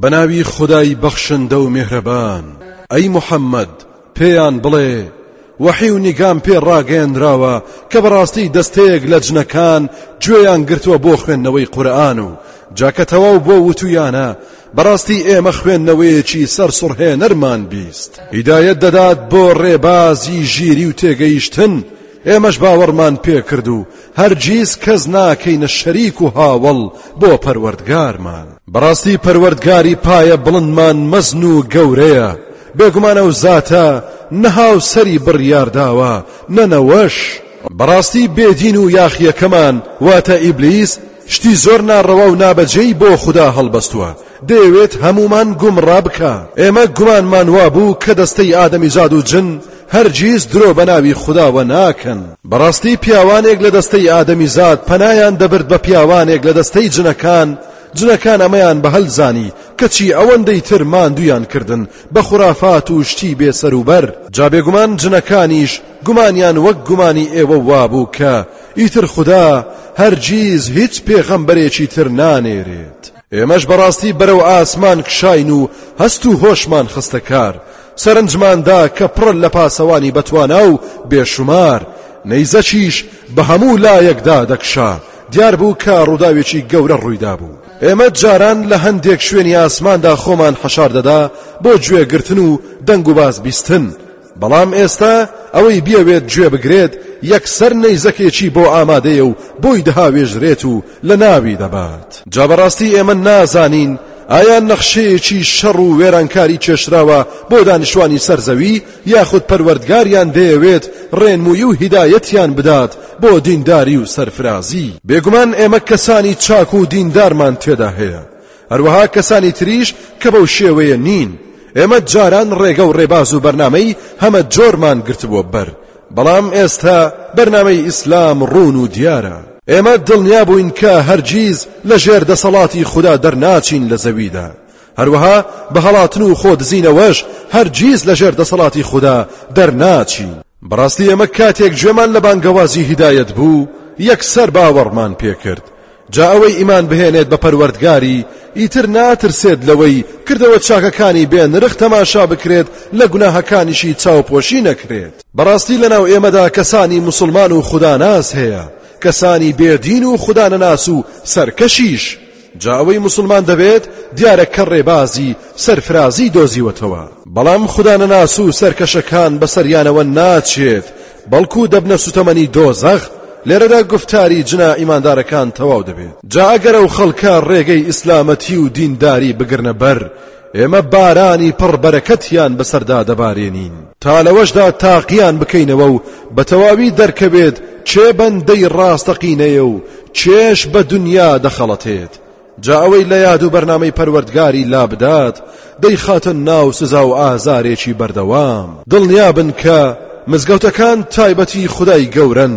بە ناوی خودای بەخشندە و میهرەبان. ئەی محەممەد، پێیان بڵێ، وەحی و نیگام پێ ڕاگەیەنراوە کە بەڕاستی دەستەیەک لە جنەکان گوێیان گرتووە بۆ خوێندنەوەی قورئان و جا کە تەواو بووە وتوویانە، بەڕاستی ئێمە خوێندنەوەیەکی سەرسوڕهێنەرمان بیست. هیدایەت دەدات بۆ ڕێبازی ژیری و تێگەیشتن. ئێمەش باوەڕمان پێ کرد و هەرگیز کەس ناکەینە شەریک و هاوەڵ بۆ پەروەردگارمان. بەڕاستی پەروەردگاری پایە بڵندمان مەزن و گەورەیە، بێگومان ئەو زاتە نە هاوسەری بڕیار داوە نە نەوەش. بەڕاستی بێدین و یاخییەکەمان، واتە ئیبلیس، شتی زۆر ناڕەوا و نابەجێی بۆ خودا هەڵبەستووە، دەیەوێت هەموومان گومڕا بکا. ئێمە گومانمان وابوو کە دەستەی ئادەمیزاد و جن، هەرگیز درۆ بە ناوی خوداوە ناکەن. بەڕاستی پیاوانێک لە دەستەی ئادەمیزاد پەنایان دەبرد بە پیاوانێک لە دەستەی جنەکان، جنەکان ئەمەیان بە هەل زانی، کەچی ئەوەندەی تر ماندوویان کردن بە خورافات و شتی بێ سەروبەر، جا بێگومان جنەکانیش گومانیان وەک گومانی ئێوە وابوو کە ئیتر خودا هەرگیز هیچ پێغەمبەرێکی تر نانێرێت. ئێمەش بەڕاستی بەرەو ئاسمان کشاین و هەست و هۆشمان خستە کار، سەرنجمان دا کە پڕە لە پاسەوانی بەتوانا و بێشومار، نەیزەکیش بە هەموو لایەکدا دەکشا، دیار بوو کە ڕووداوێکی گەورە ڕووی دابوو. ئێمە جاران لە هەندێک شوێنی ئاسماندا خۆمان حەشار دەدا بۆ گوێگرتن و دەنگوباس بیستن، بەڵام ئێستا ئەوەی بیەوێت گوێ بگرێت یەکسەر نەیزەکێکی بۆ ئامادەیە و بۆی دەهاوێژرێت و لە ناوی دەبات جا بەڕاستی ئێمە نازانین ئایا نەخشەیەکی شەڕ و وێرانکاری کێشراوە بۆ دانیشتوانی سەرزەوی یاخود پەروەردگاریان دەیەوێت ڕێنمووی و هیدایەتیان بدات بۆ دینداری و سەرفرازی بێگومان ئێمە کەسانی چاک و دیندارمان تێدا هەیە هەروەها کەسانی تریش کە بەو شێوەیە نین، ئێمە جاران ڕێگە و ڕێباز و بەرنامەی هەمە جۆرمان گرتبووە بەر، بەڵام ئێستا بەرنامەی ئیسلام ڕوون و دیارە. ئێمە دڵنیا بووین کە هەرگیز لە ژێر دەسەڵاتی خودا دەرناچین لە زەویدا، هەروەها بە هەڵاتن و خۆدزینەوەش هەرگیز لە ژێر دەسەڵاتی خودا دەرناچین. بەڕاستی ئێمە کاتێک گوێمان لە بانگەوازی هیدایەت بوو، یەکسەر باوەڕمان پێکرد، جا ئەوەی ئیمان بهێنێت بە پەروەردگاری، ئیتر ناترسێت لەوەی کردەوە چاکەکانی بێ نرخ تەماشا بکرێت لە گوناهەکانیشی چاوپۆشی نەکرێت. بەڕاستی لەناو ئێمەدا کەسانی موسڵمان و خوداناس هەیە، کەسانی بێ دین و خودانەناس و سەرکەشیش، جا ئەوەی موسڵمان دەبێت دیارە کە ڕێبازی سەرفرازی دۆزیوەتەوە، بەڵام خودانەناس و سەرکەشەکان بەسەریانەوە ناچێت، بەڵکو دەبنە سوتەمەنی دۆزەخ، لێرەدا گوفتاری جنە ئیماندارەکان تەواو دەبێت، جا ئەگەر ئەو خەڵکە ڕێگەی ئیسلامەتی و دینداری بگرنە بەر، ئێمە بارانی پڕ بەرەکەتیان بەسەردا دەبارێنین، تا لەوەشدا تاقیان بکەینەوە و بەتەواوی دەرکەوێت کێ بەندەی ڕاستەقینەیە و کێش بە دونیا دەخەڵەتێت، جا ئەوەی لە یاد و بەرنامەی پەروەردگاری لابدات دەیخاتە ناو سزا و ئازارێکی بەردەوام دڵنیابن کە مزگەوتەکان تایبەتی خودای گەورەن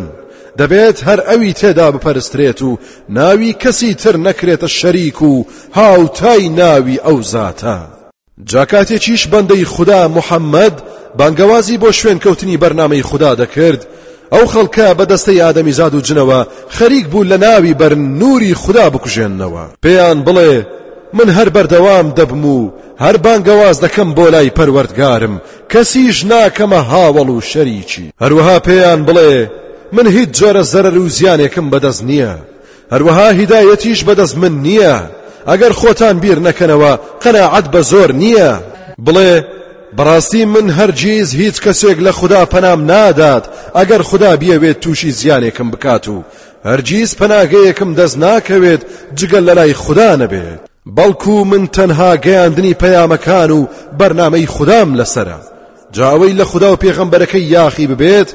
دەبێت هەر ئەوی تێدا بپەرسترێت و ناوی کەسی تر نەکرێتە شەریک و هاوتای ناوی ئەو زاتە. جا کاتێکیش بەندەی خودا محەمەد بانگەوازی بۆ شوێنکەوتنی بەرنامەی خودا دەکرد ئەو خەڵکە بە دەستەی ئادەمیزاد و جنەوە خەریک بوو لە ناوی بەر نووری خودا بکوژێننەوە پێیان بڵێ من هەر بەردەوام دەبم و هەر بانگەواز دەکەم بۆ لای پەروەردگارم کەسیش ناکەمە هاوەڵ و شەریکی هەروەها پێیان بڵێ من هیچ جۆرە زەرەر و زیانێکم بەدەست نییە هەروەها هیدایەتیش بەدەست من نییە، ئەگەر خۆتان بیر نەکەنەوە قەناعەت بە زۆر نییە. بڵێ، بەڕاستی من هەرگیز هیچ کەسێک لە خودا پەنام نادات ئەگەر خودا بیەوێت تووشی زیانێکم بکات و هەرگیز پەناگەیەکم دەست ناکەوێت جگە لەلای خودا نەبێت. بەڵکو من تەنها گەیاندنی پەیامەکان و بەرنامەی خودام لەسەرە جا ئەوەی لە خودا و پێغەمبەرەکەی یاخی ببێت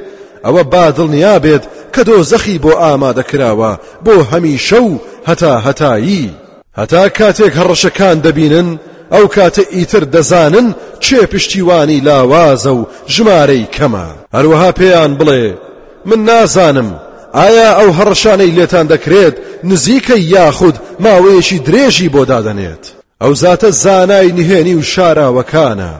ئەوە با دڵنیا بێت کە دۆزەخی بۆ ئامادە کراوە بۆ هەمیشە و هەتا هەتایی هەتا کاتێک هەڕەشەکان دەبینن ئەو کاتە ئیتر دەزانن چێ پشتیوانی لاوازە و ژمارەی کەمە هەروەها پێیان بڵێ من نازانم ئایا ئەو هەڕەشانەی لێتان دەکرێت نزیکە یاخود ماوەیەکی درێژی بۆ دادەنێت. ئەو زاتە زانای نهێنی و شاراوەکانە،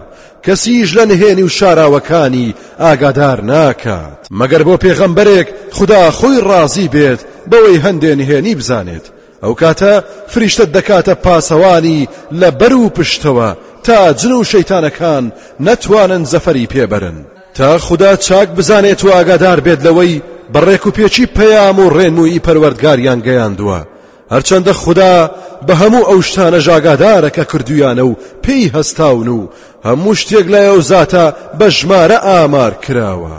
کەسیش لە نهێنی و شاراوەکانی ئاگادار ناکات. مەگەر بۆ پێغەمبەرێک خودا خۆی ڕازی بێت بەوەی هەندێ نهێنی بزانێت، ئەو کاتە فریشتەت دەکاتە پاسەوانی لە بەر و پشتەوە تا جن و شەیتانەکان نەتوانن زەفەری پێبەرن تا خودا چاک بزانێت و ئاگادار بێت لەوەی بە ڕێک و پێچی پەیام و ڕێنمووی پەروەردگاریان گەیاندووە هەرچەندە خودا بە هەموو ئەو شتانە ژاگادارە کە کردویانە و پێی هەستاون و هەموو شتێک لای ئەو زاتە بە ژمارە ئامار کراوە